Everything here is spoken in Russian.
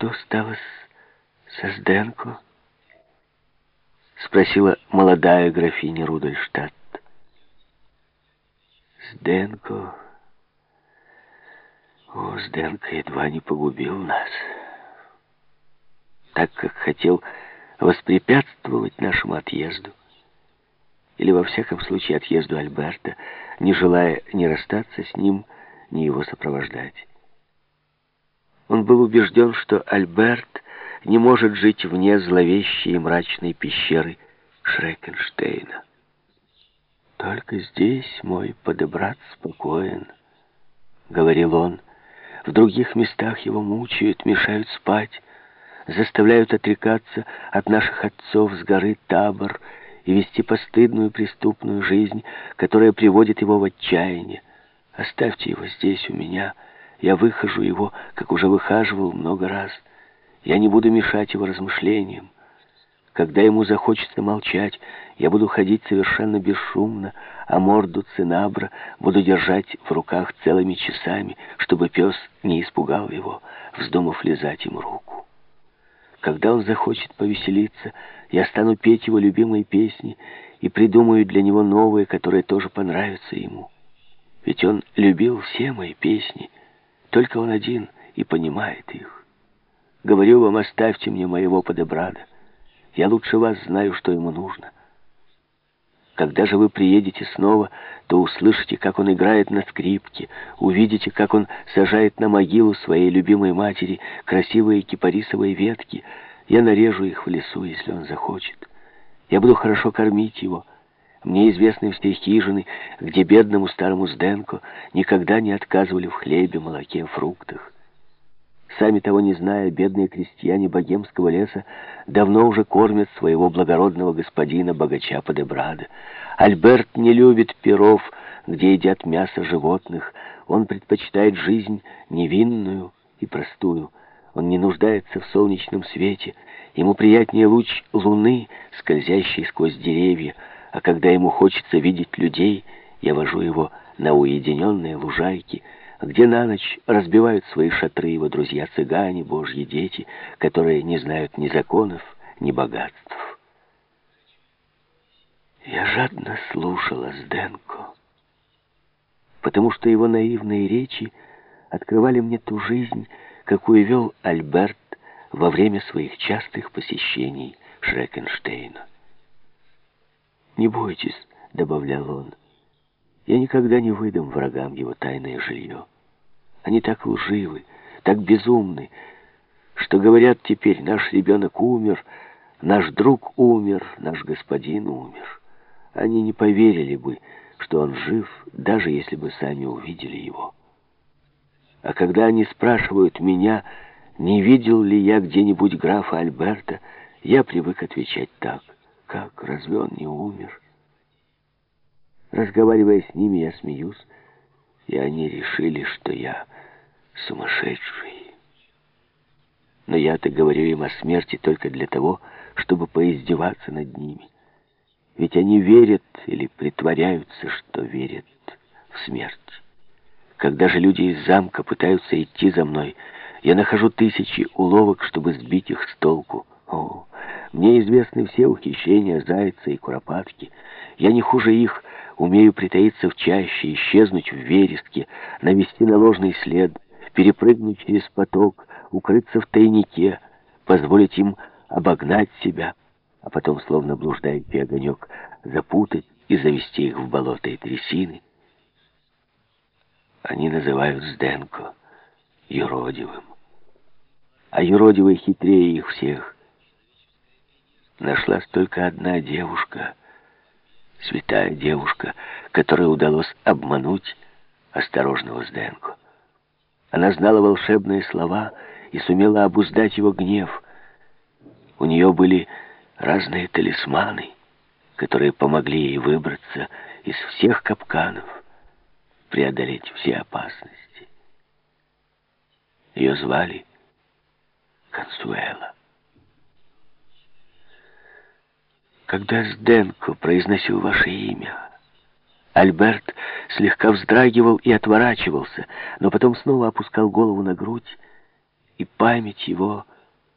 что стало с... со Сденко?» Спросила молодая графиня Рудольштадт. Сденко... О, Сденко едва не погубил нас. Так как хотел воспрепятствовать нашему отъезду. Или, во всяком случае, отъезду Альберта, не желая ни расстаться с ним, ни его сопровождать. Он был убежден, что Альберт не может жить вне зловещей и мрачной пещеры Шрекенштейна. «Только здесь мой подобрат спокоен», — говорил он. «В других местах его мучают, мешают спать, заставляют отрекаться от наших отцов с горы Табор и вести постыдную преступную жизнь, которая приводит его в отчаяние. Оставьте его здесь у меня, я выхожу его, как уже выхаживал много раз». Я не буду мешать его размышлениям. Когда ему захочется молчать, я буду ходить совершенно бесшумно, а морду цинабра буду держать в руках целыми часами, чтобы пес не испугал его, вздумав лизать ему руку. Когда он захочет повеселиться, я стану петь его любимые песни и придумаю для него новые, которые тоже понравятся ему. Ведь он любил все мои песни, только он один и понимает их. Говорю вам, оставьте мне моего подобрада. Я лучше вас знаю, что ему нужно. Когда же вы приедете снова, то услышите, как он играет на скрипке, увидите, как он сажает на могилу своей любимой матери красивые кипарисовые ветки. Я нарежу их в лесу, если он захочет. Я буду хорошо кормить его. Мне известны все хижины, где бедному старому Сденко никогда не отказывали в хлебе, молоке, фруктах. Сами того не зная, бедные крестьяне богемского леса давно уже кормят своего благородного господина, богача Подебрада. Альберт не любит перов, где едят мясо животных. Он предпочитает жизнь невинную и простую. Он не нуждается в солнечном свете. Ему приятнее луч луны, скользящий сквозь деревья. А когда ему хочется видеть людей, я вожу его на уединенные лужайки, где на ночь разбивают свои шатры его друзья-цыгане, божьи дети, которые не знают ни законов, ни богатств. Я жадно слушала Сденко, потому что его наивные речи открывали мне ту жизнь, какую вел Альберт во время своих частых посещений Шрекенштейна. «Не бойтесь», — добавлял он, — «я никогда не выдам врагам его тайное жилье». Они так лживы, так безумны, что говорят теперь, наш ребенок умер, наш друг умер, наш господин умер. Они не поверили бы, что он жив, даже если бы сами увидели его. А когда они спрашивают меня, не видел ли я где-нибудь графа Альберта, я привык отвечать так. Разве он не умер? Разговаривая с ними, я смеюсь, и они решили, что я сумасшедший. Но я-то говорю им о смерти только для того, чтобы поиздеваться над ними. Ведь они верят или притворяются, что верят в смерть. Когда же люди из замка пытаются идти за мной, я нахожу тысячи уловок, чтобы сбить их с толку. Мне известны все ухищрения зайца и куропатки. Я не хуже их, Умею притаиться в чаще, исчезнуть в вереске, навести на ложный след, перепрыгнуть через поток, укрыться в тайнике, позволить им обогнать себя, а потом, словно блуждающий огонек, запутать и завести их в болото и трясины. Они называют Сденко юродивым. А юродивый хитрее их всех. Нашлась только одна девушка — святая девушка, которой удалось обмануть осторожного Сденко. Она знала волшебные слова и сумела обуздать его гнев. У нее были разные талисманы, которые помогли ей выбраться из всех капканов, преодолеть все опасности. Ее звали Консуэла. Когда Сденко произносил ваше имя. Альберт слегка вздрагивал и отворачивался, но потом снова опускал голову на грудь, и память его